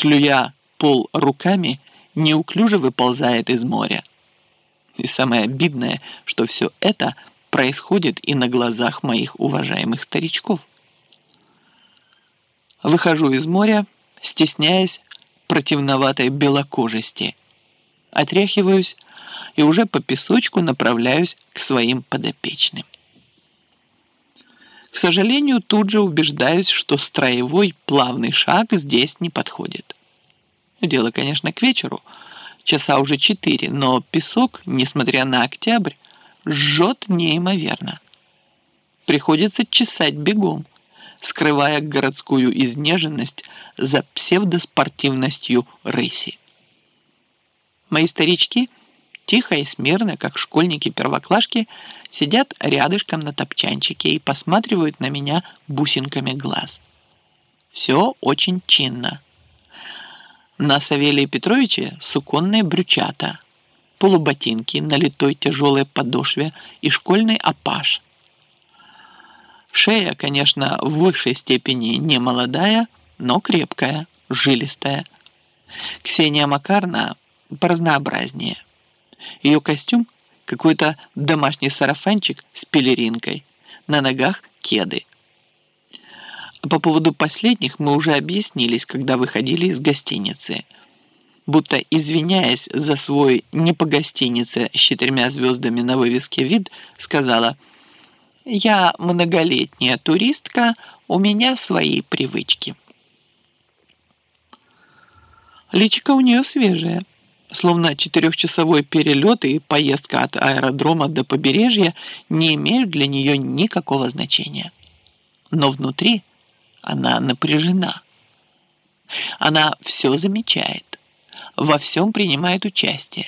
клюя пол руками, неуклюже выползает из моря. И самое обидное, что все это происходит и на глазах моих уважаемых старичков. Выхожу из моря, стесняясь противноватой белокожести. Отряхиваюсь и уже по песочку направляюсь к своим подопечным. К сожалению, тут же убеждаюсь, что строевой плавный шаг здесь не подходит. Дело, конечно, к вечеру, часа уже четыре, но песок, несмотря на октябрь, жжет неимоверно. Приходится чесать бегом, скрывая городскую изнеженность за псевдоспортивностью рыси. Мои старички, тихо и смирно, как школьники-первоклашки, сидят рядышком на топчанчике и посматривают на меня бусинками глаз. Все очень чинно. На Савелии Петровиче суконные брючата, полуботинки на литой тяжелой подошве и школьный опаш. Шея, конечно, в высшей степени не молодая, но крепкая, жилистая. Ксения Макарна поразнообразнее. Ее костюм какой-то домашний сарафанчик с пелеринкой, на ногах кеды. По поводу последних мы уже объяснились, когда выходили из гостиницы. Будто извиняясь за свой не по гостинице с четырьмя звездами на вывеске вид, сказала «Я многолетняя туристка, у меня свои привычки». Личико у нее свежее словно четырехчасовой перелет и поездка от аэродрома до побережья не имеют для нее никакого значения. Но внутри она напряжена. Она все замечает, во всем принимает участие,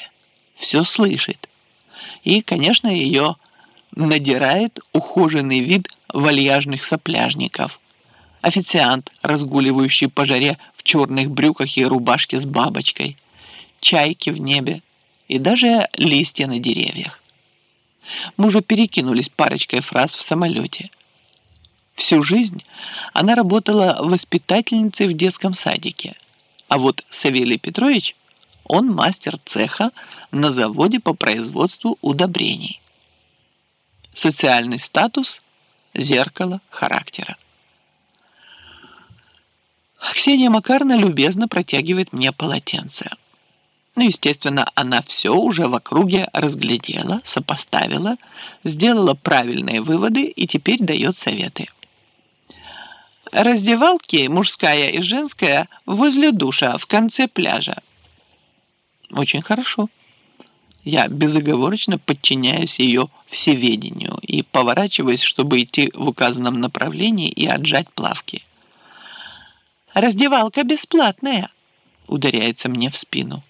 все слышит. И, конечно, ее надирает ухоженный вид вальяжных сопляжников. Официант, разгуливающий по жаре в черных брюках и рубашке с бабочкой – чайки в небе и даже листья на деревьях. Мы уже перекинулись парочкой фраз в самолете. Всю жизнь она работала воспитательницей в детском садике, а вот Савелий Петрович, он мастер цеха на заводе по производству удобрений. Социальный статус – зеркало характера. Ксения Макарна любезно протягивает мне полотенце. Ну, естественно, она все уже в округе разглядела, сопоставила, сделала правильные выводы и теперь дает советы. Раздевалки, мужская и женская, возле душа, в конце пляжа. Очень хорошо. Я безоговорочно подчиняюсь ее всеведению и поворачиваюсь, чтобы идти в указанном направлении и отжать плавки. «Раздевалка бесплатная», — ударяется мне в спину.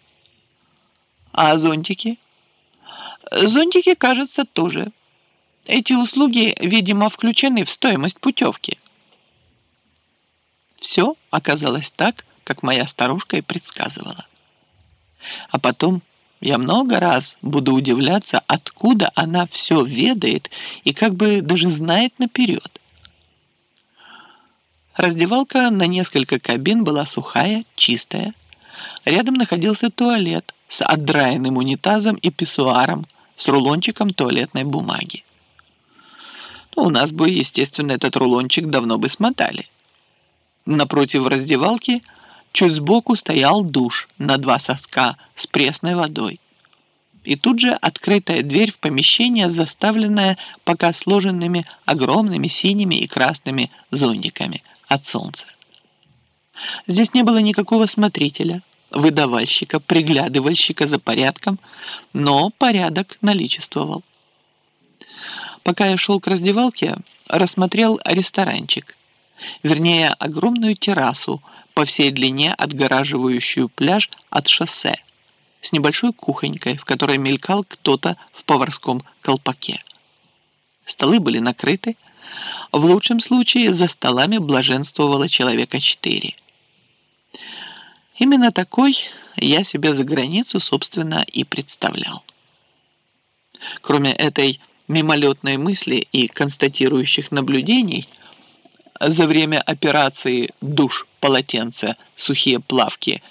А зонтики? Зонтики, кажется, тоже. Эти услуги, видимо, включены в стоимость путевки. Все оказалось так, как моя старушка и предсказывала. А потом я много раз буду удивляться, откуда она все ведает и как бы даже знает наперед. Раздевалка на несколько кабин была сухая, чистая. Рядом находился туалет – с отдраенным унитазом и писсуаром с рулончиком туалетной бумаги. Ну, у нас бы, естественно, этот рулончик давно бы смотали. Напротив раздевалки чуть сбоку стоял душ на два соска с пресной водой. И тут же открытая дверь в помещение, заставленное пока сложенными огромными синими и красными зонтиками от солнца. Здесь не было никакого смотрителя – выдавальщика, приглядывальщика за порядком, но порядок наличествовал. Пока я шел к раздевалке, рассмотрел ресторанчик, вернее, огромную террасу по всей длине, отгораживающую пляж от шоссе, с небольшой кухонькой, в которой мелькал кто-то в поварском колпаке. Столы были накрыты, в лучшем случае за столами блаженствовало человека четыре. Именно такой я себе за границу, собственно, и представлял. Кроме этой мимолетной мысли и констатирующих наблюдений, за время операции «Душ, полотенце, сухие плавки»